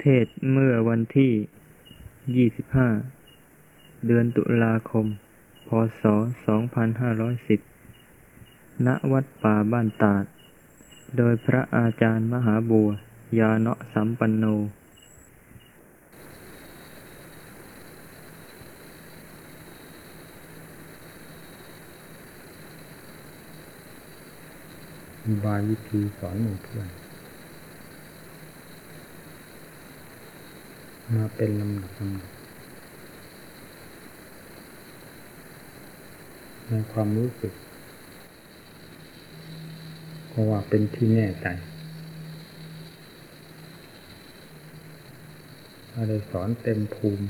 เทศเมื่อวันที่ 25 เดือนตุลาคม พศ 2510 ณ วัดป่าบ้านตาด โดยพระอาจารย์มหาบัว ยาเนะสัมปันโน บายวิธีสอนหมู่เพื่อน มาเป็นลำดับลำดับในความรู้สึกเพราะว่าเป็นที่แน่ใจถ้าได้สอนเต็มภูมิ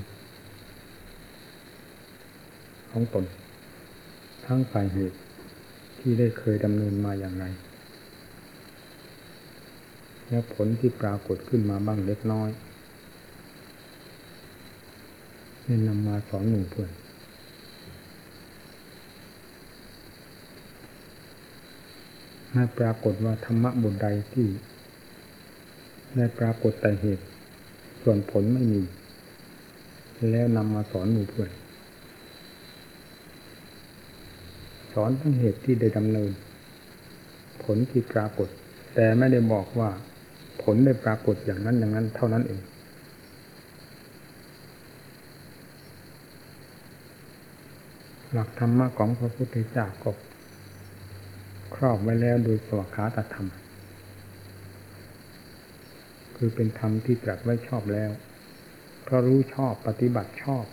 ของตนทั้งฝ่ายเหตุที่ได้เคยดำเนินมาอย่างไร และผลที่ปรากฏขึ้นมาบ้างเล็กน้อย นี่นำมาสอนหนุ่มเพื่อนให้ปรากฏว่าธรรมะบทใดที่ได้ปรากฏแต่เหตุ ส่วนผลไม่มี แล้วนำมาสอนหมู่เพื่อนสอนทั้งเหตุที่ได้ดำเนิน ผลที่ปรากฏ แต่ไม่ได้บอกว่าผลได้ปรากฏอย่างนั้นอย่างนั้นเท่านั้นเอง หลักธรรมะของพระพุทธเจ้าก็ครอบไว้แล้วโดยสวขาตธรรม คือเป็นธรรมที่ตรัสไว้ชอบแล้ว เพราะรู้ชอบปฏิบัติชอบ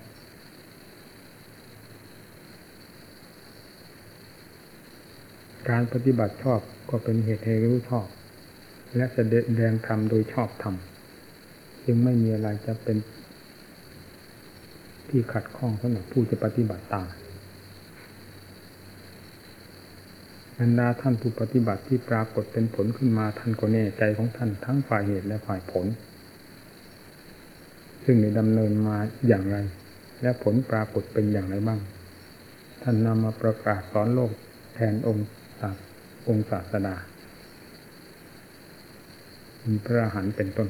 การปฏิบัติชอบก็เป็นเหตุให้รู้ชอบ และแสดงธรรมโดยชอบธรรมจึงไม่มีอะไรจะเป็นที่ขัดข้องสำหรับผู้จะปฏิบัติตาม บรรดาท่านผู้ปฏิบัติที่ปรากฏเป็นผลขึ้นมาท่านก็แน่ใจของท่านทั้งฝ่ายเหตุและฝ่ายผล ซึ่งในดำเนินมาอย่างไร และผลปรากฏเป็นอย่างไรบ้าง ท่านนำมาประกาศสอนโลกแทนองค์ศาสองค์ศาสดามีพระหันเป็นต้น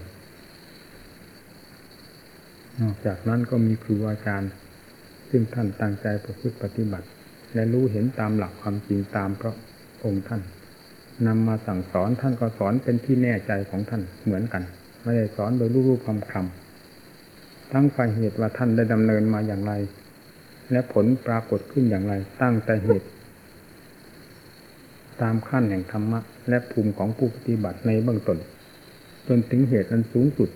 นอกจากนั้นก็มีครูอาจารย์ซึ่งท่านตั้งใจประพฤติปฏิบัติ และรู้เห็นตามหลักความจริงตามเพราะ องค์ท่านนำมาสั่งสอนท่านก็สอนเป็นที่แน่ใจของท่านเหมือนกัน ไม่ได้สอนโดยรูปคำคำทั้งฝ่ายเหตุว่าท่านได้ดำเนินมาอย่างไร และผลปรากฏขึ้นอย่างไร ตั้งแต่เหตุ ตามขั้นแห่งธรรมะ และภูมิของผู้ปฏิบัติในเบื้องต้นจนถึงเหตุอันสูงสุด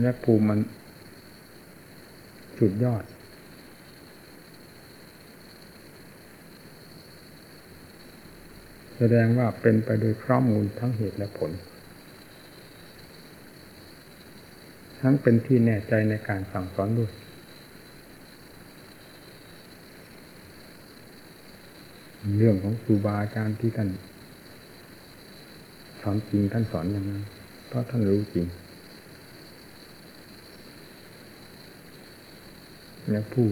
และภูมิมันสุดยอด แสดงว่าเป็นไปโดยข้อมูลทั้งเหตุและผล ทั้งเป็นที่แน่ใจในการสั่งสอนด้วย เรื่องของครูบาอาจารย์ที่ท่านสอนจริงท่านสอนอย่างนั้นเพราะท่านรู้จริง และผู้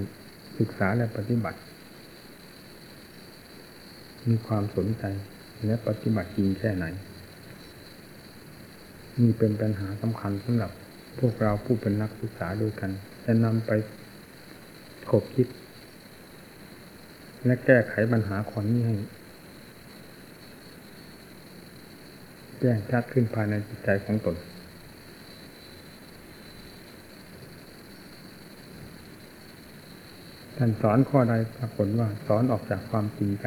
ศึกษาและปฏิบัติ มีความสนใจ และปฏิบัติจริงแค่ไหนนี่เป็นปัญหาสำคัญสำหรับพวกเราผู้เป็นนักศึกษาด้วยกัน จะนำไปขบคิด และแก้ไขปัญหาข้อนี้ให้แจ้งชัดขึ้นภายในจิตใจของตน ท่านสอนข้อใดปรากฏว่าสอนออกจากความจริงใจ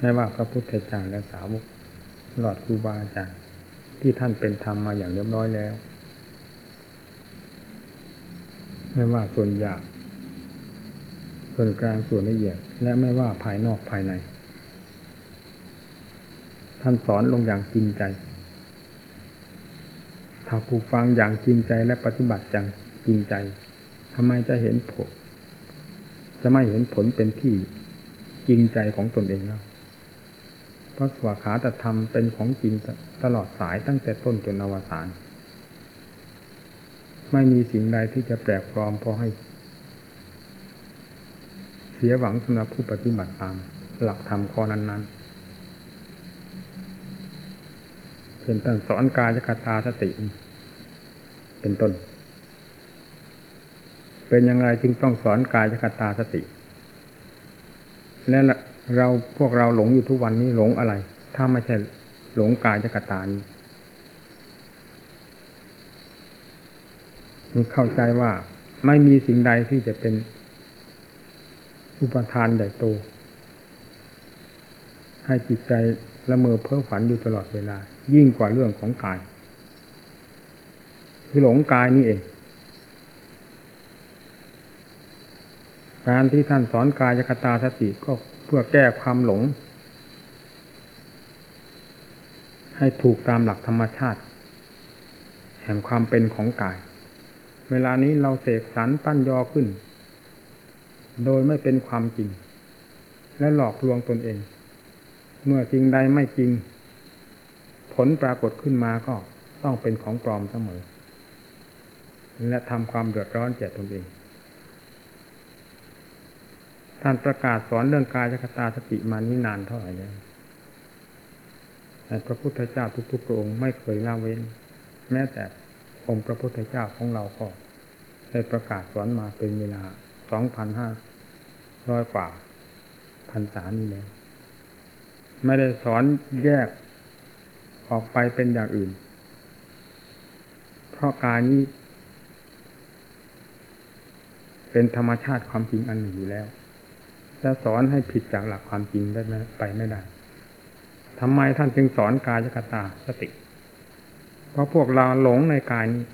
ไม่ว่าพระพุทธเจ้าและสาวกหลอดครูบาอาจารย์ที่ท่านเป็นธรรมมาอย่างเรียบร้อยแล้ว ไม่ว่าส่วนหยาบส่วนกลางส่วนละเอียด และไม่ว่าภายนอกภายใน ท่านสอนลงอย่างจริงใจ ถ้าผู้ฟังอย่างจริงใจและปฏิบัติอย่างจริงใจทำไมจะเห็นผล จะไม่เห็นผลเป็นที่จริงใจของตนเองแล้ว พราะสวขาตธรรมเป็นของจริงตลอดสายตั้งแต่ต้นจนอวสาน ไม่มีสิ่งใดที่จะแปลกปลอมพอให้ เสียหวังสำหรับผู้ปฏิบัติตาม หลักธรรมข้อนั้นๆเป็นตั้งสอนกายกตาสติ เป็นต้น เป็นอย่างไรจึงต้องสอนกายคตาสติและ เราพวกเราหลงอยู่ทุกวันนี้หลงอะไร ถ้าไม่ใช่หลงกายคตานี้มีเข้าใจว่าไม่มีสิ่งใดที่จะเป็นอุปทานใหญ่โต ให้จิตใจละเมอเพ้อฝันอยู่ตลอดเวลา ยิ่งกว่าเรื่องของกาย คือหลงกายนี่เองการที่ท่านสอนกายคตาสติก็ เพื่อแก้ความหลง ให้ถูกตามหลักธรรมชาติ แห่งความเป็นของกาย เวลานี้เราเสกสรรปั้นยอขึ้น โดยไม่เป็นความจริง และหลอกลวงตนเอง เมื่อจริงใดไม่จริง ผลปรากฏขึ้นมาก็ต้องเป็นของปลอมเสมอ และทำความเดือดร้อนแก่ตนเอง ท่านประกาศสอนเรื่องกายคตาสติมานี้นานเท่าไหร่แล้วแต่พระพุทธเจ้าทุกๆพระองค์ไม่เคยละเว้น แม้แต่องค์พระพุทธเจ้าของเราก็ได้ประกาศสอนมาเป็นเวลาสองพันห้าร้อยกว่าพันสานี้แล้วไม่ได้สอนแยกออกไปเป็นอย่างอื่น เพราะการนี้ เป็นธรรมชาติความจริงอันหนึ่งอยู่แล้ว จะสอนให้ผิดจากหลักความจริงได้ไหมไปไม่ได้ทำไมท่านจึงสอนกายกตาสติ เพราะพวกเราหลงในกายนี้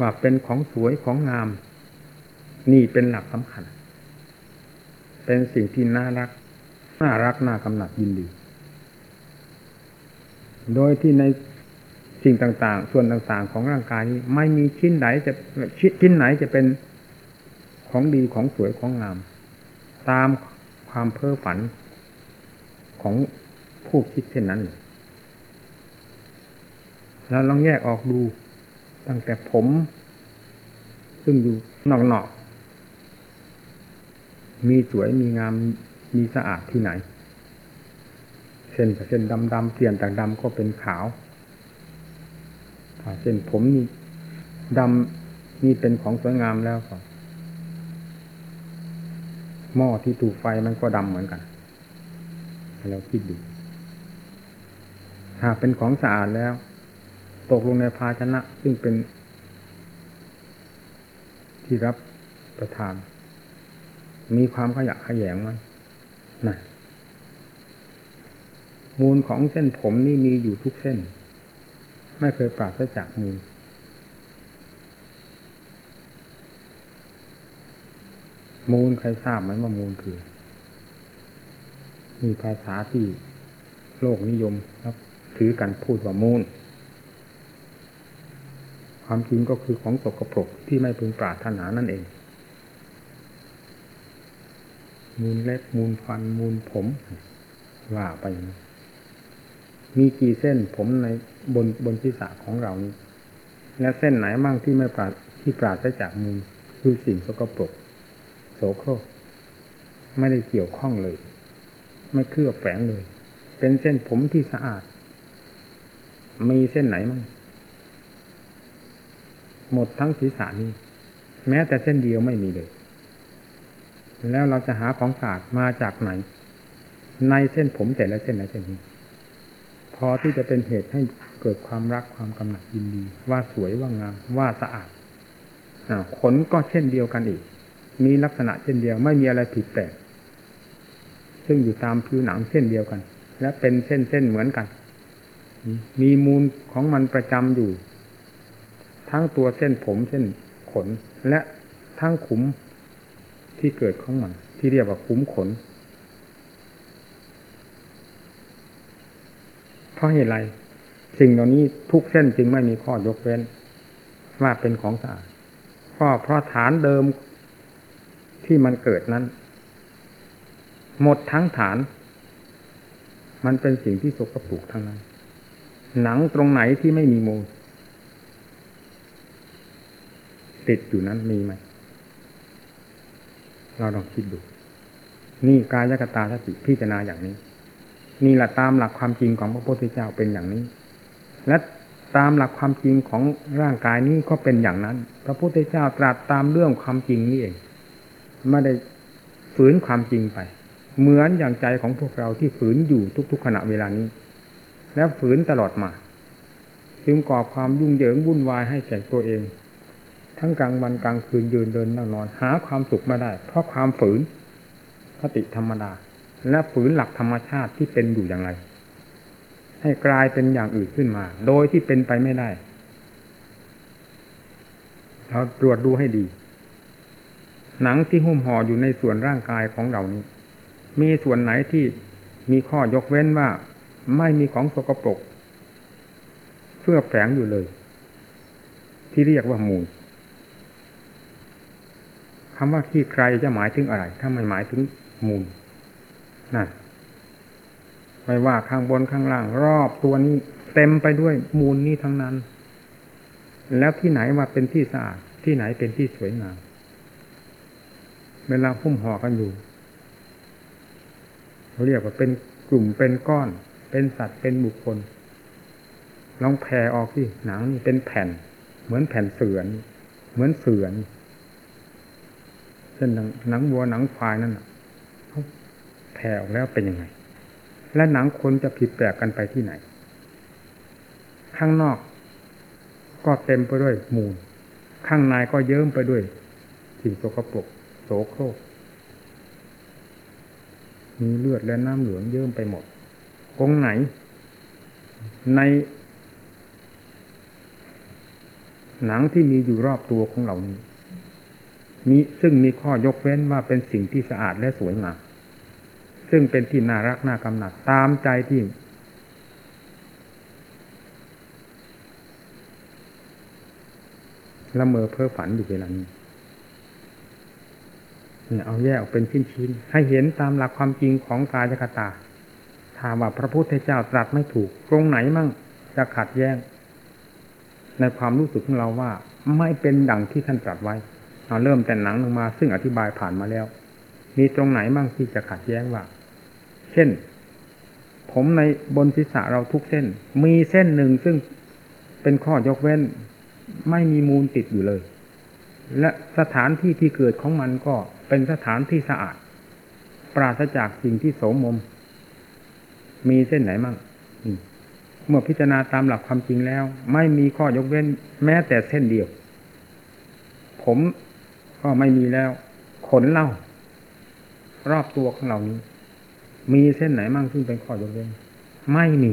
ว่าเป็นของสวยของงาม นี่เป็นหลักสำคัญ เป็นสิ่งที่น่ารัก น่ารักน่ากำหนัดยินดี โดยที่ในสิ่งต่าง ๆ ส่วนต่างๆ ของร่างกายนี้ ไม่มีชิ้นไหนจะชิ้นไหนจะเป็นของดีของสวยของงาม ตามความเพ้อฝันของผู้คิดเช่นนั้นแล้วลองแยกออกดูตั้งแต่ผม ซึ่งอยู่นอกๆมีสวยมีงามมีสะอาดที่ไหน เส้นเส้นดำๆเปลี่ยนต่างดำก็เป็นขาวเส้นผมนี่ดำนี่เป็นของสวยงามแล้วก็ หม้อที่ถูกไฟมันก็ดำเหมือนกันเราคิดดูหากเป็นของสะอาดแล้ว ตกลงในภาชนะ ซึ่งเป็น ที่รับประทาน มีความขยะขยงมันนะมูลของเส้นผมนี่มีอยู่ทุกเส้น ไม่เคยปราศจากมูล มูลใครทราบไหมว่ามูลคือ มีภาษาที่โลกนิยมครับถือกันพูดว่ามูล ความจริงก็คือของสกปรกที่ไม่พึงปรารถนานั่นเอง มูลเล็บมูลฟันมูลผม ว่าไปนะมีกี่เส้นผมในบนบนที่สะของเรานี้ และเส้นไหนบ้างที่ไม่ปราที่ปราศจากมูลคือสิ่งสกปรก โสโครกไม่ได้เกี่ยวข้องเลย ไม่เคลือบแฝงเลย เป็นเส้นผมที่สะอาด มีเส้นไหนมั่งหมดทั้งศีรษะนี้ แม้แต่เส้นเดียวไม่มีเลย แล้วเราจะหาของสะอาดมาจากไหน ในเส้นผมแต่ละเส้นละเส้นนี้ พอที่จะเป็นเหตุให้เกิดความรักความกำหนัดยินดี ว่าสวยว่างามว่าสะอาดขนก็เช่นเดียวกันอีก มีลักษณะเช่นเดียว ไม่มีอะไรผิดแปลกซึ่งอยู่ตามผิวหนังเส้นเดียวกัน และเป็นเส้นเส้นเหมือนกัน มีมูลของมันประจำอยู่ ทั้งตัวเส้นผมเส้นขน และทั้งขุมที่เกิดของมัน ที่เรียกว่าคุ้มขน เพราะเหตุไรสิ่งเหล่านี้ทุกเส้นจึงไม่มีข้อยกเว้น ว่าเป็นของสะอาดก็เพราะฐานเดิม ที่มันเกิดนั้น หมดทั้งฐาน มันเป็นสิ่งที่สกปรกทั้งนั้น หนังตรงไหนที่ไม่มีมูล ติดอยู่นั้นมีไหม เราลองคิดดู นี่กายกตาสติพิจารณาอย่างนี้ นี่แหละตามหลักความจริงของพระพุทธเจ้าเป็นอย่างนี้ และตามหลักความจริงของร่างกายนี้ก็เป็นอย่างนั้น พระพุทธเจ้าตรัสตามเรื่องความจริงนี่เอง ไม่ได้ฝืนความจริงไป เหมือนอย่างใจของพวกเราที่ฝืนอยู่ทุกๆขณะเวลานี้ แล้วฝืนตลอดมา จึงก่อความยุ่งเหยิงวุ่นวายให้แก่ตัวเอง ทั้งกลางวันกลางคืนยืนเดินนั่งนอน หาความสุขไม่ได้ เพราะความฝืนคติธรรมดา และฝืนหลักธรรมชาติที่เป็นอยู่อย่างไร ให้กลายเป็นอย่างอื่นขึ้นมา โดยที่เป็นไปไม่ได้เราตรวจดูให้ดี หนังที่หุ้มห่ออยู่ในส่วนร่างกายของเรานี้ มีส่วนไหนที่มีข้อยกเว้นว่าไม่มีของสกปรกเพื่อแฝงอยู่เลย ที่เรียกว่ามูลคำว่าขี้ใครจะหมายถึงอะไร ถ้าไม่หมายถึงมูลนั่นไม่ว่าข้างบนข้างล่าง รอบตัวนี้ เต็มไปด้วยมูลนี้ทั้งนั้น แล้วที่ไหนว่าเป็นที่สะอาดที่ไหนเป็นที่สวยงาม เวลาพุ่มห่อกันอยู่เขาเรียกว่าเป็นกลุ่มเป็นก้อน เป็นสัตว์เป็นบุคคลลองแผ่ออกที่หนังนี่เป็นแผ่น เหมือนแผ่นเสือน เหมือนเสือนเช่นหนังวัวหนังควายนั่นแผ่ออกแล้วเป็นยังไง และหนังคนจะผิดแปลกกันไปที่ไหน ข้างนอก ก็เต็มไปด้วยมูล ข้างในก็เยิ้มไปด้วยสิ่งสกปรก โสโครก มีเลือดและน้ำเหลืองเยิ้มไปหมดตรงไหน ในหนังที่มีอยู่รอบตัวของเรานี้มีซึ่งมีข้อยกเว้นว่าเป็นสิ่งที่สะอาดและสวยงามซึ่งเป็นที่น่ารักน่ากำหนัดตามใจที่ ละเมอเพ้อฝันอยู่เวลานี้ เนี่ยเอาแยกออกเป็นชิ้นๆให้เห็นตามหลักความจริงของกายคตาถามว่าพระพุทธเจ้าตรัสไม่ถูก ตรงไหนมั่งจะขัดแย้ง ในความรู้สึกของเราว่าไม่เป็นดังที่ท่านตรัสไว้เราเริ่มแต่หนังลงมาซึ่งอธิบายผ่านมาแล้ว มีตรงไหนบ้างที่จะขัดแย้งว่า เช่น ผมในบนศีรษะเราทุกเส้น มีเส้นหนึ่งซึ่งเป็นข้อยกเว้น ไม่มีมูลติดอยู่เลย และสถานที่ที่เกิดของมันก็ เป็นสถานที่สะอาด ปราศจากสิ่งที่โสมม มีเส้นไหนมั่งเมื่อพิจารณาตามหลักความจริงแล้ว ไม่มีข้อยกเว้น แม้แต่เส้นเดียว ผมก็ไม่มีแล้ว ขนเล่ารอบตัวของเรานี้ มีเส้นไหนมั่งซึ่งเป็นข้อยกเว้น ไม่มี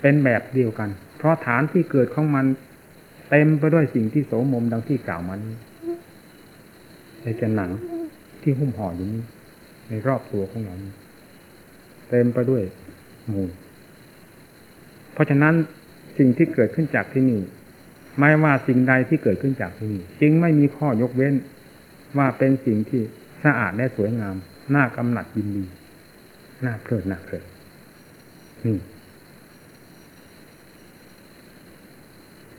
เป็นแบบเดียวกัน เพราะฐานที่เกิดของมัน เต็มไปด้วยสิ่งที่โสมมดังที่กล่าวมานี้ ในจะหนังที่หุ้มห่ออยู่นี้ ในรอบตัวของเราเต็มไปด้วยมูล เพราะฉะนั้นสิ่งที่เกิดขึ้นจากที่นี่ ไม่ว่าสิ่งใดที่เกิดขึ้นจากที่นี่จึงไม่มีข้อยกเว้นว่าเป็นสิ่งที่สะอาดและสวยงาม น่ากำหนัดยินดี น่าเพลิดน่าเพลิดนี่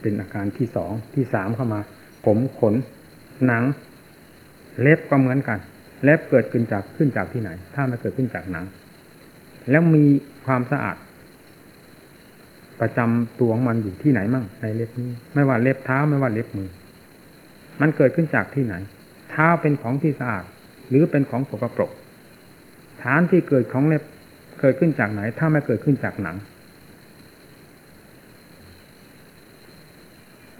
เป็นอาการที่สองที่สามเข้ามา ผมขน หนัง เล็บก็เหมือนกัน เล็บเกิดขึ้นจากขึ้นจากที่ไหน ถ้ามันเกิดขึ้นจากหนัง แล้วมีความสะอาด ประจำตัวของมันอยู่ที่ไหนมั่งในเล็บนี้ ไม่ว่าเล็บเท้าไม่ว่าเล็บมือ มันเกิดขึ้นจากที่ไหน เท้าเป็นของที่สะอาด หรือเป็นของสกปรก ฐานที่เกิดของเล็บเกิดขึ้นจากไหน ถ้าไม่เกิดขึ้นจากหนัง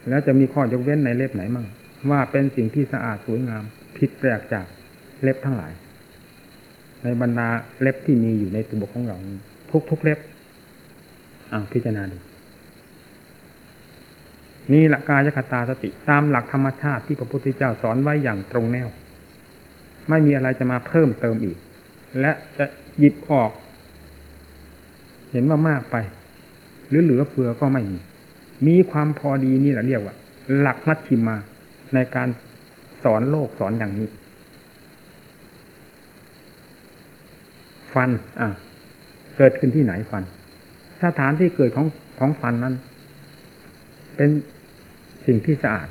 แล้วจะมีข้อยกเว้นในเล็บไหนมั่งว่าเป็นสิ่งที่สะอาดสวยงาม ผิดแปลกจากเล็บทั้งหลาย ในบรรดาเล็บที่มีอยู่ในตัวของเราทุกๆเล็บอ่าพิจารณาดูนี่หลักกายคตาสติ ตามหลักธรรมชาติที่พระพุทธเจ้าสอนไว้อย่างตรงแนว ไม่มีอะไรจะมาเพิ่มเติมอีก และจะหยิบออก เห็นว่ามากไป หรือเหลือเฟือก็ไม่มี มีความพอดีนี่แหละเรียกว่า หลักมัชชิมาในการ สอนโลกสอนอย่างนี้ ฟัน อะ เกิดขึ้นที่ไหนฟัน สถานที่เกิดของของฟันนั้น เป็นสิ่งที่สะอาด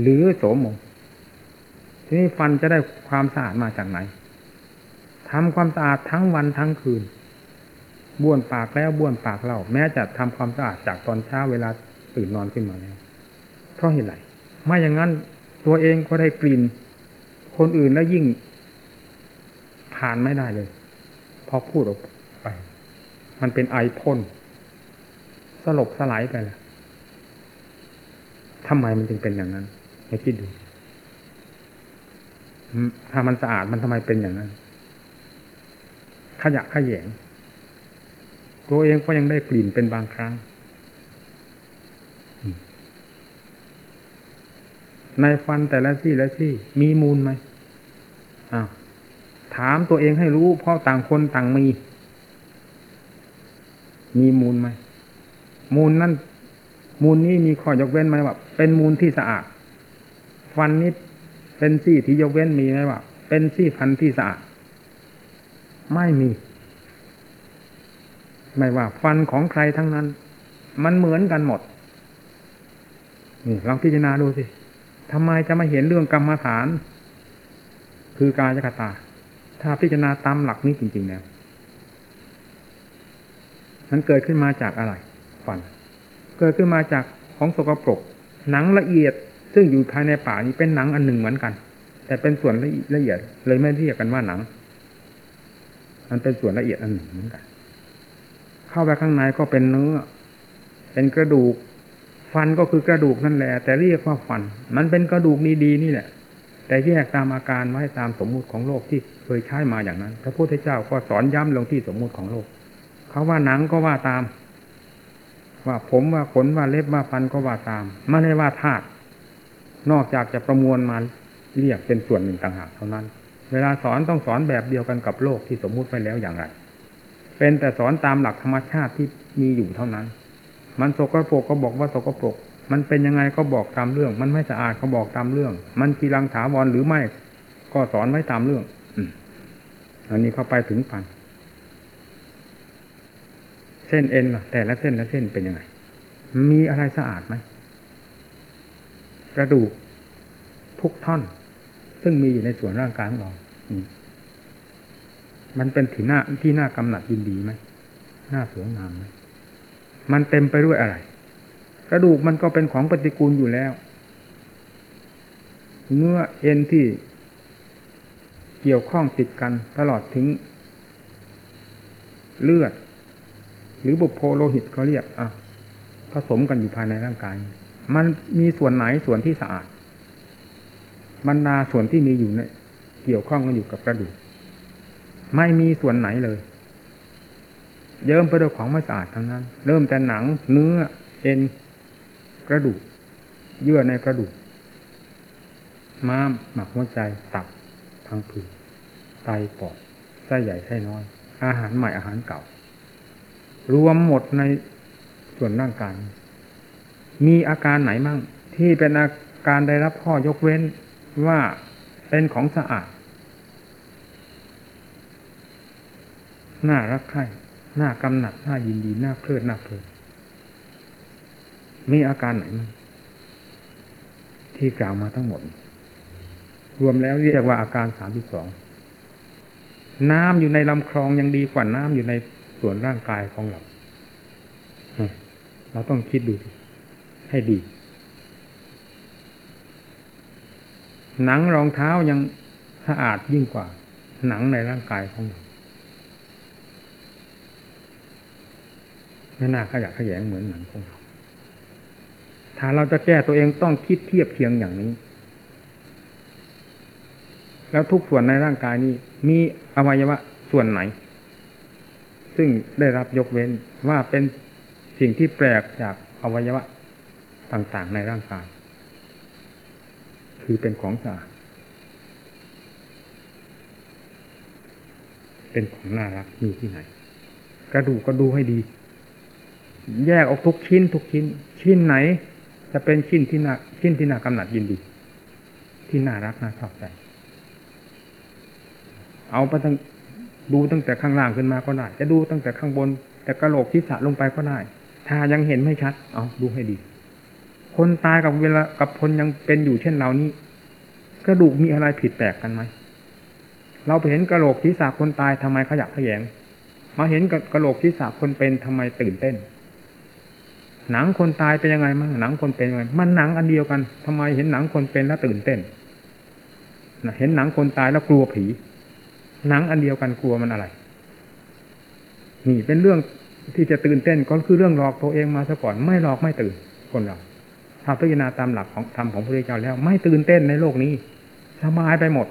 หรือโสมมทีนี้ฟันจะได้ความสะอาดมาจากไหนทำความสะอาดทั้งวันทั้งคืนบ้วนปากแล้วบ้วนปากเล่าแม้จะทำความสะอาดจากตอนเช้าเวลาตื่นนอนขึ้นมาแล้วเพราะเหตุไรไม่อย่างนั้น ตัวเองก็ได้กลิ่น คนอื่นแล้วยิ่งผ่านไม่ได้เลย พอพูดออกไป มันเป็นไอพ่นสลบสลายไปแล้วทำไมมันจึงเป็นอย่างนั้นให้คิดดู ถ้ามันสะอาดมันทำไมเป็นอย่างนั้น ขยะขยงตัวเองก็ยังได้กลิ่นเป็นบางครั้ง ในฟันแต่ละซี่ละซี่ มีมูลไหมอ้าวถามตัวเองให้รู้ เพราะต่างคนต่างมี มีมูลไหม มูลนั่น มูลนี้มีข้อยกเว้นไหมว่าเป็นมูลที่สะอาด ฟันนี้เป็นซี่ที่ยกเว้นมีไหมว่าเป็นซี่ฟันที่สะอาด ไม่มี ไม่ว่า ฟันของใครทั้งนั้น มันเหมือนกันหมด นี่ลองพิจารณาดูสิ ทำไมจะมาเห็นเรื่องกรรมฐาน คือกายกตา ถ้าพิจารณาตามหลักนี้จริงๆแล้วมันเกิดขึ้นมาจากอะไรฟัน เกิดขึ้นมาจากของสกปรก หนังละเอียดซึ่งอยู่ภายในป่านี้เป็นหนังอันหนึ่งเหมือนกัน แต่เป็นส่วนละเอียด เลยไม่เรียกกันว่าหนัง มันเป็นส่วนละเอียดอันหนึ่งเหมือนกัน เข้าไปข้างในก็เป็นเนื้อ เป็นกระดูก ฟันก็คือกระดูกนั่นแหละ แต่เรียกว่าฟัน มันเป็นกระดูกดีๆนี่แหละ แต่แยกตามอาการไว้ตามสมมุติของโลกที่เคยใช้มาอย่างนั้น พระพุทธเจ้าก็สอนย้ำลงที่สมมุติของโลก เขาว่าหนังก็ว่าตาม ว่าผมว่าขนว่าเล็บว่าฟันก็ว่าตามไม่ได้ว่าธาตุนอกจากจะประมวลมาเรียกเป็นส่วนหนึ่งต่างหากเท่านั้น เวลาสอนต้องสอนแบบเดียวกันกับโลกที่สมมุติไปแล้วอย่างไร เป็นแต่สอนตามหลักธรรมชาติที่มีอยู่เท่านั้น มันสกปรกก็บอกว่าสกปรก มันเป็นยังไงก็บอกตามเรื่อง มันไม่สะอาดก็บอกตามเรื่อง มันกีรังถาวรหรือไม่ ก็สอนไว้ตามเรื่องอือันนี้เข้าไปถึงปันเส้นเอ็นล่ะ แต่ละเส้นละเส้นเป็นยังไง มีอะไรสะอาดไหมกระดูกทุกท่อน ซึ่งมีอยู่ในส่วนร่างกายของเรามันเป็นที่หน้าที่หน้ากำหนัดยินดีไหมหน้าสวยงามไหม มันเต็มไปด้วยอะไร กระดูกมันก็เป็นของปฏิกูลอยู่แล้ว เนื้อเอ็นที่เกี่ยวข้องติดกันตลอดถึง เลือด หรือบุโพโลหิตเขาเรียกอะผสมกันอยู่ภายในร่างกาย มันมีส่วนไหนส่วนที่สะอาดบรรดาส่วนที่มีอยู่เนี่ยเกี่ยวข้องกันอยู่กับกระดูก ไม่มีส่วนไหนเลย เยิ้มไปด้วยของไม่สะอาดทั้งนั้น เริ่มแต่หนังเนื้อเอ็นกระดูก เยื่อในกระดูก ม้ามหมักหัวใจตับพังผืดไตปอดไส้ใหญ่ไส้น้อย อาหารใหม่อาหารเก่า รวมหมดในส่วนร่างกายมีอาการไหนมั่ง ที่เป็นอาการได้รับข้อยกเว้นว่าเป็นของสะอาด น่ารักใคร่ หน่ากำหนัดน่ายินดีหน่าเพลิดหน่าเพลินมีอาการไหนมั้งที่กล่าวมาทั้งหมด รวมแล้วเรียกว่าอาการสามที่สองน้ำอยู่ในลำคลองยังดีกว่าน้ำอยู่ในส่วนร่างกายของเราเราต้องคิดดูให้ดี หนังรองเท้ายังสะอาดยิ่งกว่า หนังในร่างกายของเรา ไม่น่าขยะขยงเหมือนหนังของเราถ้าเราจะแก้ตัวเองต้องคิดเทียบเทียงอย่างนี้ แล้วทุกส่วนในร่างกายนี้มีอวัยวะส่วนไหน ซึ่งได้รับยกเว้นว่าเป็นสิ่งที่แปลกจากอวัยวะต่างๆในร่างกาย คือเป็นของสะอาดเป็นของน่ารักมีที่ไหน กระดูกก็ดูให้ดี แยกออกทุกชิ้น ทุกชิ้น ชิ้นไหน จะเป็นชิ้นที่น่าชิ้นที่น่ากำหนัดยินดี ที่น่ารักน่าชอบใจ เอาไปตั้งดูตั้งแต่ข้างล่างขึ้นมาก็ได้ จะดูตั้งแต่ข้างบน แต่กระโหลกที่สะลงไปก็ได้ ถ้ายังเห็นไม่ชัด เอาดูให้ดี คนตายกับเวลากับคนยังเป็นอยู่เช่นเรานี้กระดูกมีอะไรผิดแปลกกันไหม เราไปเห็นกระโหลกศีรษะคนตายทำไมขยับขยง มาเห็นกระโหลกศีรษะคนเป็นทำไมตื่นเต้น หนังคนตายเป็นยังไงมั้งหนังคนเป็นยังไงมันหนังอันเดียวกันทำไมเห็นหนังคนเป็นแล้วตื่นเต้นเห็นหนังคนตายแล้วกลัวผี หนังอันเดียวกันกลัวมันอะไร นี่เป็นเรื่องที่จะตื่นเต้นก็คือเรื่องหลอกตัวเองมาซะก่อนไม่หลอกไม่ตื่นคนเราถ้าพิจารณาตามหลักของธรรมของพระพุทธเจ้าแล้ว ไม่ตื่นเต้นในโลกนี้สบายไปหมด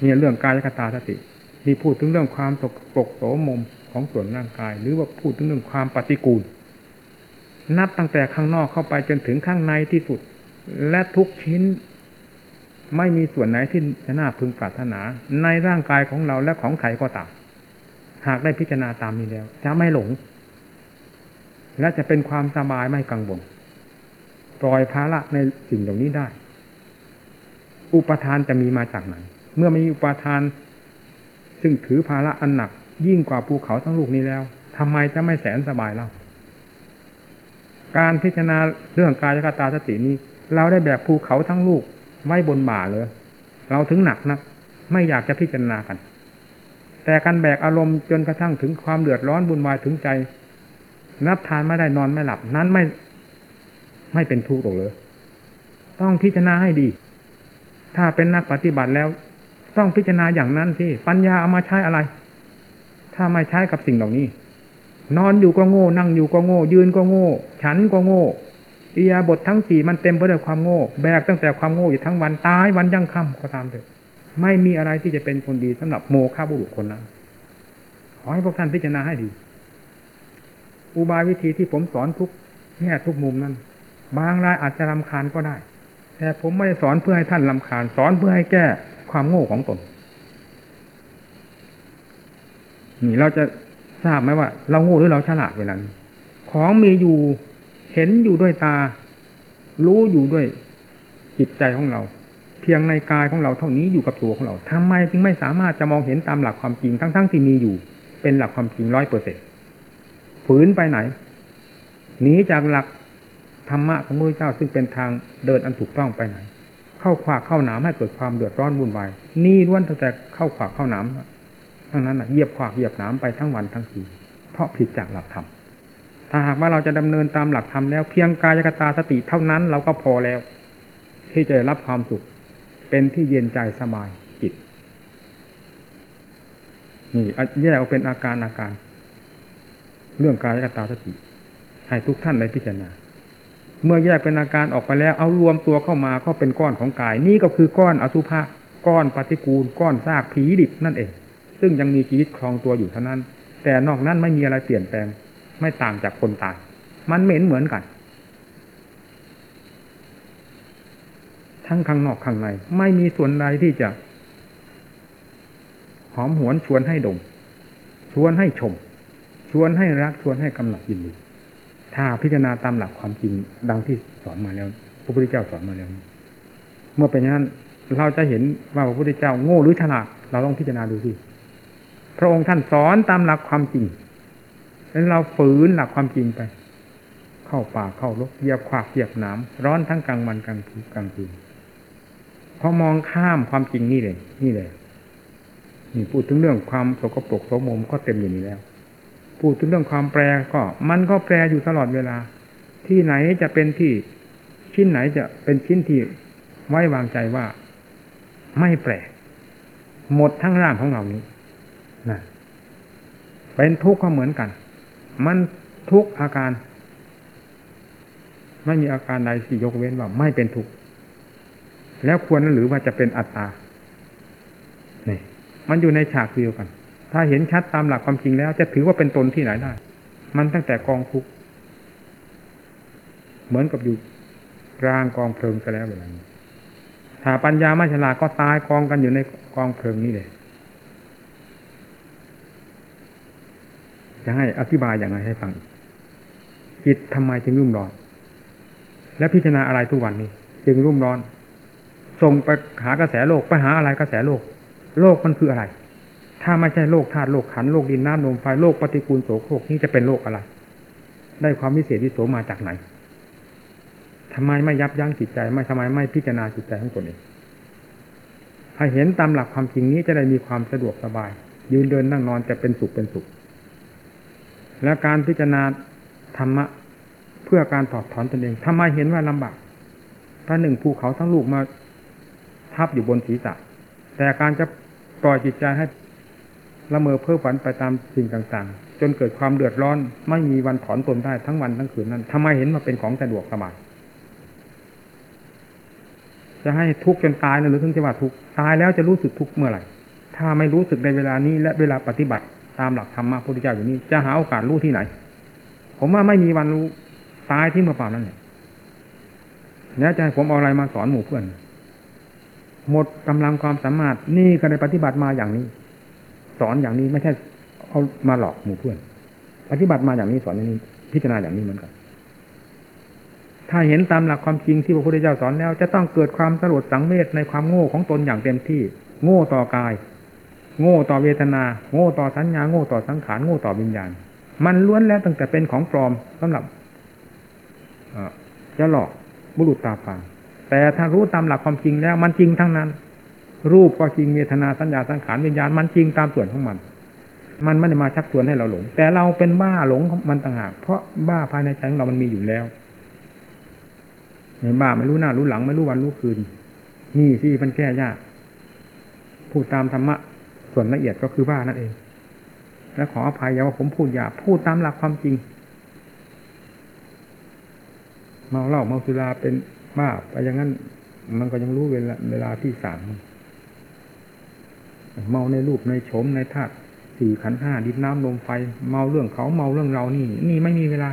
เนี่ยเรื่องกายคตาสตินี่พูดถึงเรื่องความตกปกโสมมของส่วนร่างกาย หรือว่าพูดถึงเรื่องความปฏิกูล นับตั้งแต่ข้างนอกเข้าไปจนถึงข้างในที่สุด และทุกชิ้น ไม่มีส่วนไหนที่จะน่าพึงปรารถนา ในร่างกายของเราและของใครก็ตามหากได้พิจารณาตามนี้แล้ว จะไม่หลง และจะเป็นความสบายไม่กังวลปล่อยภาระในสิ่งเหล่านี้ได้ อุปทานจะมีมาจากไหนเมื่อมีอุปทาน ซึ่งถือภาระอันหนัก ยิ่งกว่าภูเขาทั้งลูกนี้แล้วทำไมจะไม่แสนสบายเล่า การพิจารณาเรื่องกายคตาสตินี้ เราได้แบบภูเขาทั้งลูกไว้บนบ่าเลย เราถึงหนักนักไม่อยากจะพิจารณากัน แต่การแบกอารมณ์จนกระทั่งถึงความเดือดร้อนบุญวายถึงใจ นับทานไม่ได้นอนไม่หลับ นั้นไม่ ไม่เป็นทุกข์หรอกเลย ต้องพิจารณาให้ดี ถ้าเป็นนักปฏิบัติแล้ว ต้องพิจารณาอย่างนั้นที่ปัญญาเอามาใช้อะไร ถ้าไม่ใช้กับสิ่งเหล่านี้ นอนอยู่ก็โง่ นั่งอยู่ก็โง่ ยืนก็โง่ ฉันก็โง่อียาบททั้งสี่มันเต็มไปด้วยความโง่ แบกตั้งแต่ความโง่อยู่ทั้งวันตายวันยังค่ำก็ตามเถอะ ไม่มีอะไรที่จะเป็นคนดีสำหรับโมฆะบุรุษคนนั้นขอให้พวกท่านพิจารณาให้ดี อุบายวิธีที่ผมสอนทุกแง่ทุกมุมนั้น บางรายอาจจะลำคาญก็ได้ แต่ผมไม่ได้สอนเพื่อให้ท่านลำคาญ สอนเพื่อให้แก้ความโง่ของตนนี่เราจะ ทราบไหมว่า เราโง่หรือเราฉลาดเวลานี้ของมีอยู่เห็นอยู่ด้วยตา รู้อยู่ด้วยจิตใจของเรา เพียงในกายของเราเท่านี้อยู่กับตัวของเราทำไมจึงไม่สามารถจะมองเห็นตามหลักความจริงทั้งๆทที่มีอยู่ เป็นหลักความจริงร้อยเปอร์เซ็นต์ฝืนไปไหนหนีจากหลักธรรมะของพระเจ้าซึ่งเป็นทางเดินอันถูกต้องไปไหน เข้าขวากเข้าหนามให้เกิดความเดือดร้อนวุ่นวายนี่ล้วนแต่เข้าขวากเข้าหนาม ทั้งนั้นเหยียบขวากเหยียบหนามไปทั้งวันทั้งคืนเพราะผิดจากหลักธรรมถ้าหากว่าเราจะดำเนินตามหลักธรรมแล้วเพียงกายกตาสติเท่านั้นเราก็พอแล้ว ที่จะรับความสุข เป็นที่เย็นใจสบายจิตนี่แยกออกเป็นอาการอาการ เรื่องกายกตาสติให้ทุกท่านได้พิจารณาเมื่อแยกเป็นอาการออกไปแล้ว เอารวมตัวเข้ามาก็เป็นก้อนของกาย นี่ก็คือก้อนอสุภะก้อนปฏิกูล ก้อนซากผีดิบนั่นเอง ซึ่งยังมีชีวิตครองตัวอยู่เท่านั้น แต่นอกนั้นไม่มีอะไรเปลี่ยนแปลง ไม่ต่างจากคนตาย มันเหม็นเหมือนกัน ทั้งข้างนอกข้างใน ไม่มีส่วนใดที่จะ หอมหวนชวนให้ดม ชวนให้ชม ชวนให้รักชวนให้กำหนัดยินดีถ้าพิจารณาตามหลักความจริงดังที่สอนมาแล้วพระพุทธเจ้าสอนมาแล้ว เมื่อเป็นอย่างนั้นเราจะเห็นว่าพระพุทธเจ้าโง่หรือฉลาดเราต้องพิจารณาดูสิ พระองค์ท่านสอนตามหลักความจริงแล้วเราฝืนหลักความจริงไป เข้าป่าเข้ารกเหยียบขวากเหยียบหนามร้อนทั้งกลางวันกลางคืนกลางคืนพอมองข้ามความจริงนี่เลย นี่เลยนี่พูดถึงเรื่องความสกปรกโสมมก็เต็มอยู่นี่แล้ว พูดถึงเรื่องความแปรก็มันก็แปรอยู่ตลอดเวลา ที่ไหนจะเป็นที่ชิ้นไหนจะเป็นชิ้นที่ไว้วางใจว่า ไม่แปรหมดทั้งร่างของเรานี้ เป็นทุกข์ก็เหมือนกัน มันทุกอาการ ไม่มีอาการใดที่ยกเว้นว่าไม่เป็นทุกข์แล้วควรหรือว่าจะเป็นอัตตานี่มันอยู่ในฉากเดียวกัน ถ้าเห็นชัดตามหลักความจริงแล้ว จะถือว่าเป็นตนที่ไหนได้ มันตั้งแต่กองทุกข์เหมือนกับอยู่กลางกองเพลิงไปแล้วแบบนี้ถ้าปัญญาไม่ฉลาดก็ตายกองกันอยู่ในกองเพลิงนี้เลย จะให้อธิบายอย่างไรให้ฟังจิตทำไมจึงรุ่มร้อน และพิจารณาอะไรทุกวันนี้ จึงรุ่มร้อนส่งไปหากระแสโลกไปหาอะไรกระแสโลก โลกมันคืออะไร ถ้าไม่ใช่โลกธาตุโลกขันโลกดินน้ำลมไฟโลกปฏิกูลโสโครกนี่จะเป็นโลกอะไร ได้ความวิเศษวิโสมาจากไหนทำไมไม่ยับยั้งจิตใจ ไม่ทำไมไม่พิจารณาจิตใจของตนเองให้เห็นตามหลักความจริงนี้จะได้มีความสะดวกสบาย ยืนเดินนั่งนอนจะเป็นสุขเป็นสุข และการพิจารณาธรรมะเพื่อการถอดถอนตนเองทำไมเห็นว่าลำบากพระหนึ่งภูเขาทั้งลูกมาทับอยู่บนศีรษะ แต่การจะปล่อยจิตใจให้ละเมอเพ้อฝันไปตามสิ่งต่างๆ จนเกิดความเดือดร้อน ไม่มีวันถอนตนได้ทั้งวันทั้งคืนนั้นทำไมเห็นมาเป็นของสะดวกสบายจะให้ทุกข์จนตายนะหรือถึงจะว่าทุกข์ตายแล้วจะรู้สึกทุกข์เมื่อไหร่ถ้าไม่รู้สึกในเวลานี้และเวลาปฏิบัติ ตามหลักธรรมะพระพุทธเจ้าอยู่นี้จะหาโอกาสรู้ที่ไหน ผมว่าไม่มีวันรู้ตายที่เมื่อป่านั้นเนี่ยแล้วจะให้ผมเอาอะไรมาสอนหมู่เพื่อน หมดกำลังความสามารถนี่ก็ได้ปฏิบัติมาอย่างนี้ สอนอย่างนี้ไม่ใช่เอามาหลอกหมู่เพื่อน ปฏิบัติมาอย่างนี้สอนอย่างนี้ พิจารณาอย่างนี้เหมือนกันถ้าเห็นตามหลักความจริงที่พระพุทธเจ้าสอนแล้ว จะต้องเกิดความสลดสังเวชในความโง่ของตนอย่างเต็มที่ โง่ต่อกาย โง่ต่อเวทนา โง่ต่อสัญญาโง่ต่อสังขารโง่ต่อวิญญาณ มันล้วนแล้วตั้งแต่เป็นของปลอมสำหรับจะหลอกบุรุษตาฟังแต่ถ้ารู้ตามหลักความจริงแล้ว มันจริงทั้งนั้น รูปก็จริงเวทนาสัญญาสังขารวิญญาณมันจริงตามส่วนของมัน มันไม่ได้มาชักชวนให้เราหลง แต่เราเป็นบ้าหลงมันต่างหากเพราะบ้าภายในใจของเรามันมีอยู่แล้วในบ้าไม่รู้หน้ารู้หลังไม่รู้วันรู้คืนนี่ที่มันแก้ยากพูดตามธรรมะ ส่วนละเอียดก็คือบ้านั่นเอง และขออภัยอย่าว่าผมพูดหยาพูดตามหลักความจริง เมาเหล้าเมาสุราเป็นบ้าไปอย่างนั้น มันก็ยังรู้เวลาเวลาที่สามเมาในรูปในโฉมในธาตุสี่ขันห้าดินน้ำลมไฟ เมาเรื่องเขาเมาเรื่องเรานี่ นี่ไม่มีเวลา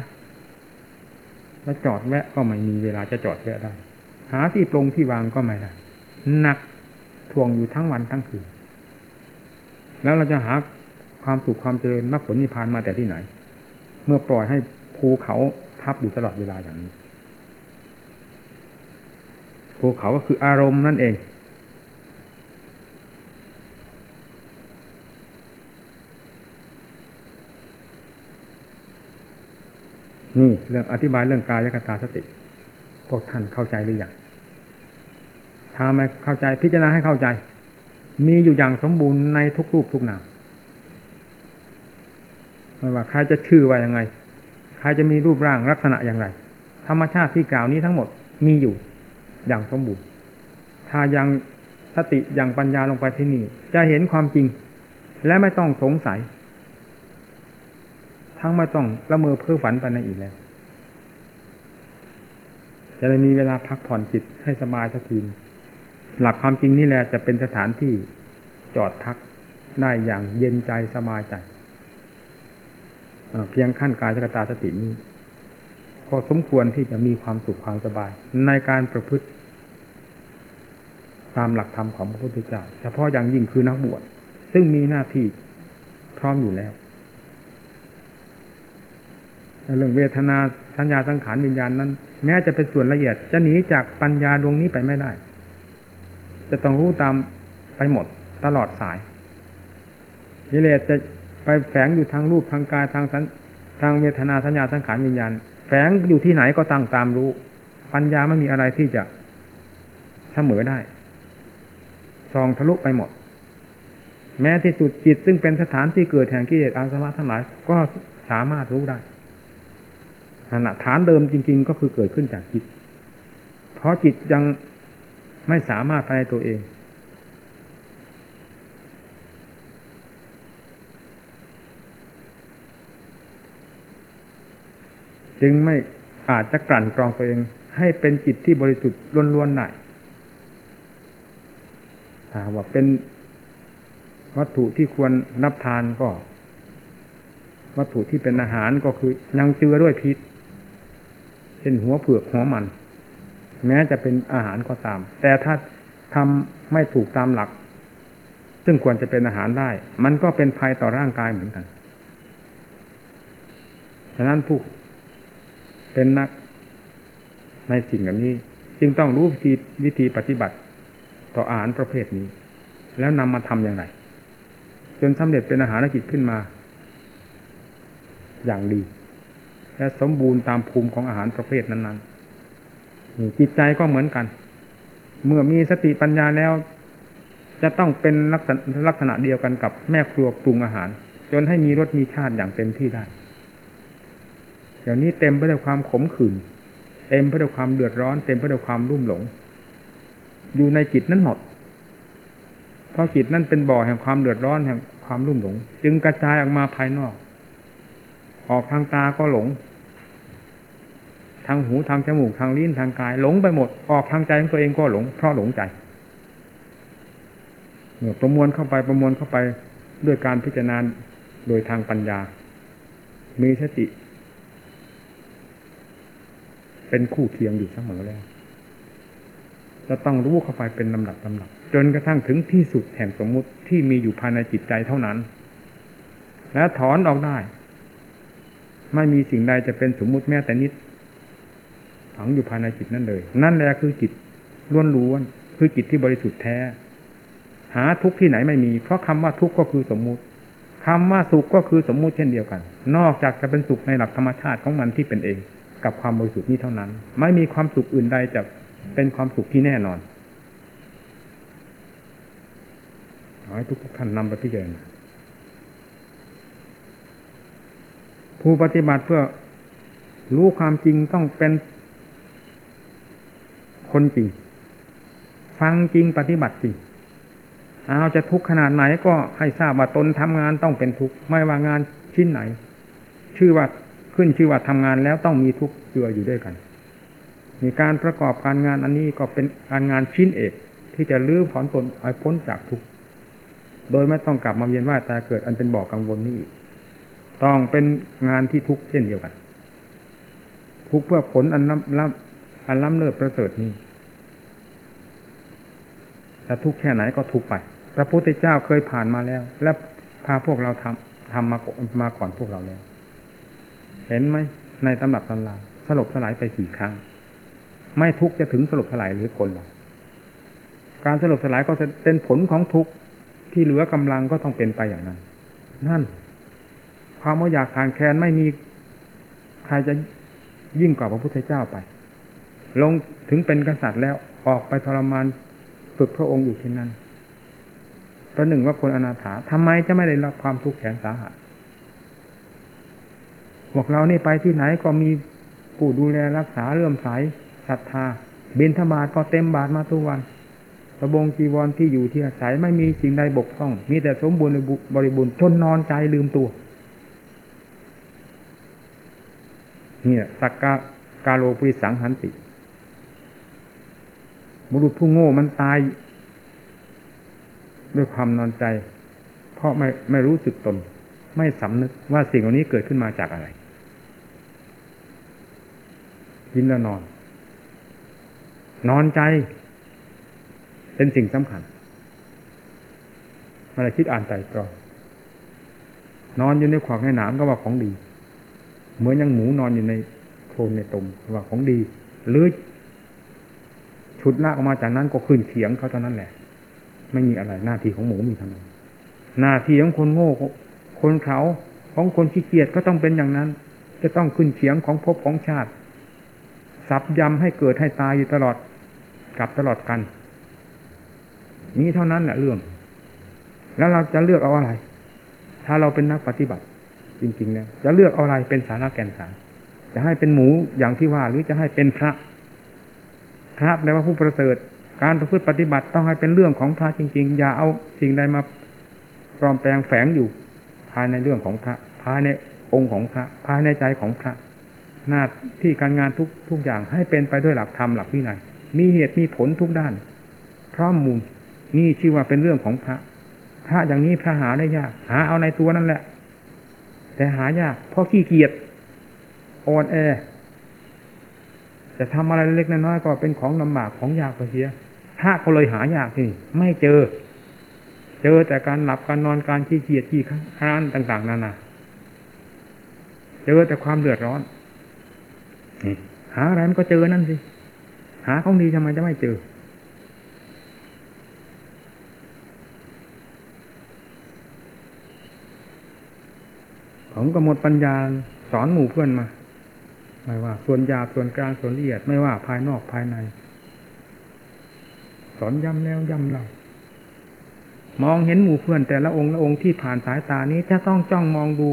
แล้วจอดแวะก็ไม่มีเวลาจะจอดแวะได้ หาที่ปรงที่วางก็ไม่ได้หนักทวงอยู่ทั้งวันทั้งคืน แล้วเราจะหาความสุขความเจริญมรรคผลนิพพานมาแต่ที่ไหน เมื่อปล่อยให้ภูเขาทับอยู่ตลอดเวลาอย่างนี้ภูเขาก็คืออารมณ์นั่นเอง นี่เรื่องอธิบายเรื่องกายกตาสติ พวกท่านเข้าใจหรือยังถ้าไม่เข้าใจพิจารณาให้เข้าใจ มีอยู่อย่างสมบูรณ์ในทุกรูปทุกนามไม่ว่าใครจะชื่อว่ายังไง ใครจะมีรูปร่างลักษณะอย่างไร ธรรมชาติที่กล่าวนี้ทั้งหมดมีอยู่อย่างสมบูรณ์ ถ้ายังสติอย่างปัญญาลงไปที่นี่ จะเห็นความจริง และไม่ต้องสงสัย ทั้งไม่ต้องละเมอเพ้อฝันไปในอีกแล้ว จะได้มีเวลาพักผ่อนจิตให้สบายสักที หลักความจริงนี่แหละจะเป็นสถานที่จอดพักได้อย่างเย็นใจสบายใจเพียงขั้นกายกตาสตินี้ก็สมควรที่จะมีความสุขความสบาย ในการประพฤติ ตามหลักธรรมของพระพุทธเจ้าเฉพาะอย่างยิ่งคือนักบวชซึ่งมีหน้าที่พร้อมอยู่แล้วเรื่องเวทนาสัญญาสังขารวิญญาณนั้น แม้จะเป็นส่วนละเอียด จะหนีจากปัญญาดวงนี้ไปไม่ได้ จะต้องรู้ตามไปหมดตลอดสายกิเลสจะไปแฝงอยู่ทางรูปทางกายทางสันทางเวทนาสัญญาสังขารวิญญาณ แฝงอยู่ที่ไหนก็ตั้งตามรู้ ปัญญาไม่มีอะไรที่จะเสมอได้ซองทะลุไปหมด แม้ที่สุดจิตซึ่งเป็นสถานที่เกิดแห่งกิเลสอาสวะทั้งหลายก็สามารถรู้ได้ขณะฐานเดิมจริง ๆ ก็คือเกิดขึ้นจากจิต เพราะจิตยัง ไม่สามารถภายในตัวเอง จึงไม่อาจจะกลั่นกรองตัวเอง ให้เป็นจิตที่บริสุทธิ์ล้วนๆได้ถ้าว่าเป็นวัตถุที่ควรรับทานก็ วัตถุที่เป็นอาหารก็คือยังเจือด้วยพิษเช่นหัวเผือกหัวมัน แม้จะเป็นอาหารก็ตาม แต่ถ้าทำไม่ถูกตามหลัก ซึ่งควรจะเป็นอาหารได้ มันก็เป็นภัยต่อร่างกายเหมือนกัน ฉะนั้นผู้เป็นนักในสิ่งแบบนี้ จึงต้องรู้วิธีวิธีปฏิบัติ ต่ออาหารประเภทนี้ แล้วนำมาทำอย่างไร จนสำเร็จเป็นอาหารกิจขึ้นมา อย่างดี และสมบูรณ์ตามภูมิของอาหารประเภทนั้น ๆ จิตใจก็เหมือนกัน เมื่อมีสติปัญญาแล้ว จะต้องเป็นลักษณะลักษณะเดียวกันกับแม่ครัวปรุงอาหาร จนให้มีรสมีชาติอย่างเต็มที่ได้เดี๋ยวนี้เต็มไปด้วยความขมขื่นเต็มไปด้วยความเดือดร้อน เต็มไปด้วยความรุ่มหลง อยู่ในจิตนั้นหมดเพราะจิตนั้นเป็นบ่อแห่งความเดือดร้อนแห่งความรุ่มหลง จึงกระจายออกมาภายนอก ออกทางตาก็หลง ทางหูทางจมูกทางลิ้นทางกาย หลงไปหมด ออกทางใจของตัวเองก็หลง เพราะหลงใจเมื่อประมวลเข้าไปประมวลเข้าไปด้วยการพิจารณาโดยทางปัญญา มีสติ เป็นคู่เคียงอยู่เสมอแล้ว จะต้องรู้เข้าไปเป็นลำดับลำดับ จนกระทั่งถึงที่สุดแห่งสมมุติที่มีอยู่ภายในจิตใจเท่านั้น และถอนออกได้ ไม่มีสิ่งใดจะเป็นสมมุติแม้แต่นิด ฝังอยู่ภายในจิตนั่นเลย นั่นแหละคือจิตล้วนล้วนคือจิตที่บริสุทธิ์แท้ หาทุกที่ไหนไม่มี เพราะคำว่าทุกก็คือสมมุติคำว่าสุขก็คือสมมุติเช่นเดียวกัน นอกจากจะเป็นสุขในหลักธรรมชาติของมันที่เป็นเอง กับความบริสุทธิ์นี้เท่านั้น ไม่มีความสุขอื่นใดจะเป็นความสุขที่แน่นอนขอให้ทุกท่านนำไปพิจารณาผู้ปฏิบัติเพื่อรู้ความจริงต้องเป็น คนจริง ฟังจริงปฏิบัติจริงเอาจะทุกข์ขนาดไหนก็ให้ทราบว่าตนทำงานต้องเป็นทุกข์ไม่ว่างานชิ้นไหน ชื่อว่าขึ้นชื่อว่าทำงานแล้วต้องมีทุกข์เจืออยู่ด้วยกัน มีการประกอบการงานอันนี้ก็เป็นการงานชิ้นเอก ที่จะลื้อถอนตนให้พ้นจากทุกข์โดยไม่ต้องกลับมาเวียนว่าแต่เกิดอันเป็นบ่อกังวลนี้อีกต้องเป็นงานที่ทุกข์เช่นเดียวกัน ทุกข์เพื่อผลอันล้ำล้ำอันล้ำเลิศประเสริฐนี้ จะทุกข์แค่ไหนก็ทุกข์ไป พระพุทธเจ้าเคยผ่านมาแล้ว และพาพวกเราทำทำมามาก่อนพวกเราแล้ว เห็นไหมในตำรับตำราสลบสลายไปกี่ครั้ง ไม่ทุกข์จะถึงสลบสลายหรือคนหรอการสลบสลายก็จะเป็นผลของทุกข์ที่เหลือกำลังก็ต้องเป็นไปอย่างนั้น นั่น ความว่าอยากทานแค้นไม่มีใครจะยิ่งกว่าพระพุทธเจ้าไป ลงถึงเป็นกษัตริย์แล้วออกไปทรมาน ฝึกพระองค์อยู่ที่นั่นประหนึ่งว่าคนอนาถาทำไมจะไม่ได้รับความทุกข์แสนสาหัสพวกเรานี่ไปที่ไหนก็มีผู้ดูแลรักษาเรื่อมใสศรัทธาบินธบาตก็เต็มบาทมาทุกวันสบงจีวรที่อยู่ที่อาศัยไม่มีสิ่งใดบกพร่อง มีแต่สมบูรณ์บริบูรณ์จนนอนใจลืมตัวเนี่ยสักกากาโลปุริสังหันติ บุรุษผู้โง่มันตาย ด้วยความนอนใจ เพราะไม่ไม่รู้สึกตน ไม่สำนึกว่าสิ่งเหล่านี้เกิดขึ้นมาจากอะไรกินแล้วนอน นอนใจ เป็นสิ่งสำคัญมาคิดอ่านใจตรองนอนอยู่ในขวากในหนามก็ว่าของดี เหมือนยังหมูนอนอยู่ในโคลนในตมว่าของดี หรือ ชุดลากออกมาจากนั้นก็ขึ้นเขียงเขาเท่านั้นแหละ ไม่มีอะไรหน้าที่ของหมูมีเท่านั้นหน้าที่ของคนโง่คนเขาของคนขี้เกียจก็ต้องเป็นอย่างนั้น จะต้องขึ้นเขียงของภพของชาติ สับยำให้เกิดให้ตายอยู่ตลอดกับตลอดกัน นี้เท่านั้นแหละเรื่อง แล้วเราจะเลือกเอาอะไร ถ้าเราเป็นนักปฏิบัติ จริง ๆ แล้ว จะเลือกเอาอะไรเป็นสาระแก่นสารจะให้เป็นหมูอย่างที่ว่าหรือจะให้เป็นพระ พระแปลว่าผู้ประเสริฐ การประพฤติปฏิบัติต้องให้เป็นเรื่องของพระจริง ๆ อย่าเอาสิ่งใดมาปลอมแปลงแฝงอยู่ ภายในเรื่องของพระ ภายในองค์ของพระ ภายในใจของพระ หน้าที่การงานทุกทุกอย่างให้เป็นไปด้วยหลักธรรมหลักวินัยมีเหตุมีผลทุกด้าน พร้อมมูลนี่ชื่อว่าเป็นเรื่องของพระ พระอย่างนี้พระหาได้ยาก หาเอาในตัวนั่นแหละ แต่หายากเพราะขี้เกียจอ่อนแอ จะทำอะไรเล็กน้อยก็เป็นของลำบากของยากไปเสียพระก็เลยหายากที่ไม่เจอ เจอแต่การหลับการนอนการขี้เกียจขี้ค้านต่าง ๆนานาเจอแต่ความเดือดร้อนหาอะไรมันก็เจอนั่นสิหาของดีทำไมจะไม่เจอ ผมก็หมดปัญญาสอนหมู่เพื่อนมา ไม่ว่า ส่วนยาส่วนกลางส่วนละเอียดไม่ว่าภายนอกภายใน สอนย้ำแล้วย้ำเล่ามองเห็นหมู่เพื่อนแต่ละองค์ละองค์ที่ผ่านสายตานี้จะต้องจ้องมองดู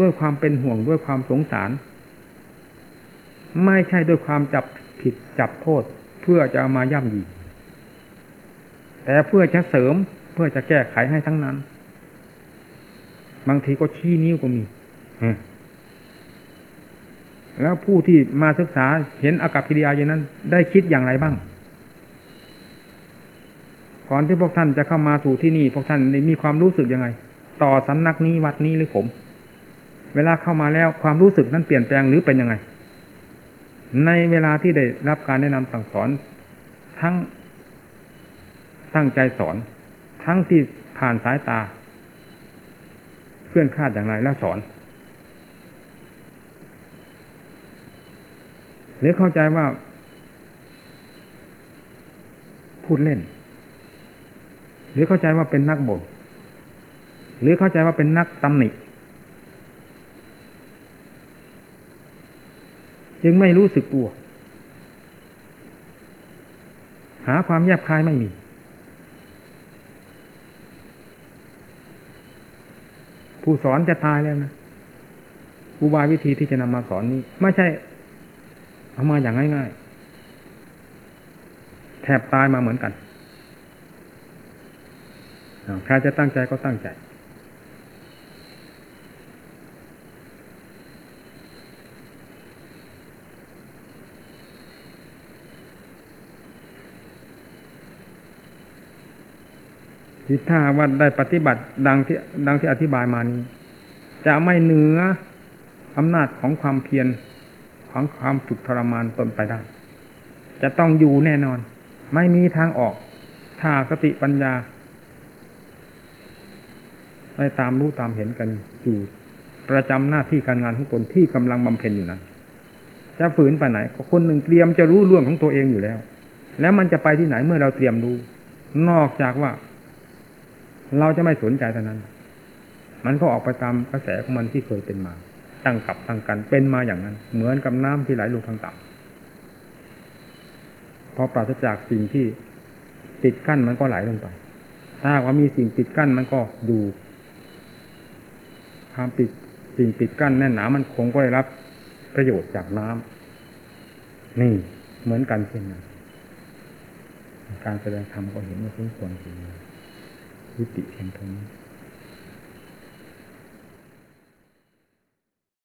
ด้วยความเป็นห่วงด้วยความสงสาร ไม่ใช่ด้วยความจับผิดจับโทษ เพื่อจะามาย่ำยีแต่เพื่อจะเสริมเพื่อจะแก้ไขให้ทั้งนั้น บางทีก็ชี้นิ้วก็มี แล้วผู้ที่มาศึกษาเห็นอากับกิริยาอย่างนั้น ได้คิดอย่างไรบ้าง ก่อนที่พวกท่านจะเข้ามาสู่ที่นี่พวกท่านมีความรู้สึกยังไง ต่อสำนักนี้วัดนี้หรือผม เวลาเข้ามาแล้วความรู้สึกนั้นเปลี่ยนแปลงหรือเป็นยังไง ในเวลาที่ได้รับการแนะนำสั่งสอนทั้งตั้งใจสอน ทั้งที่ผ่านสายตา เพื่อนคาดอย่างไรแล้วสอน รือเข้าใจว่า พูดเล่น หรือเข้าใจว่าเป็นนักบ่นหรือเข้าใจว่าเป็นนักตำหนิจึงไม่รู้สึกตัว หาความแยบคายไม่มี ผู้สอนจะตายแล้วนะอุบายวิธีที่จะนำมาสอนนี้ ไม่ใช่ เอามาอย่างง่ายๆแทบตายมาเหมือนกันใครจะตั้งใจก็ตั้งใจ ที่ถ้าว่าได้ปฏิบัติดังที่ดังที่อธิบายมานี้ จะไม่เหนืออำนาจของความเพียร ของความฝึกทรมานตนไปได้ จะต้องอยู่แน่นอน ไม่มีทางออก ถ้าสติปัญญาไปตามรู้ตามเห็นกันอยู่ประจำหน้าที่การงานของตนที่กำลังบำเพ็ญอยู่นั้นจะฝืนไปไหนคนหนึ่งเตรียมจะรู้เรื่องของตัวเองอยู่แล้ว แล้วมันจะไปที่ไหนเมื่อเราเตรียมรู้ นอกจากว่า เราจะไม่สนใจเท่านั้น มันก็ออกไปตามกระแสของมันที่เคยเป็นมา ตั้งกับตั้งกัน เป็นมาอย่างนั้น เหมือนกับน้ำที่ไหลลงทางต่ำพอปราศจากสิ่งที่ติดกั้นมันก็ไหลลงไป ถ้าว่ามีสิ่งปิดกั้นมันก็ดูความปิดสิ่งปิดกั้นแน่นหนามันคงก็ได้รับประโยชน์จากน้ำนี่เหมือนกันเช่นนั้นการแสดงธรรมก็เห็นว่าสมควรจริงยุติเพียงเท่านี้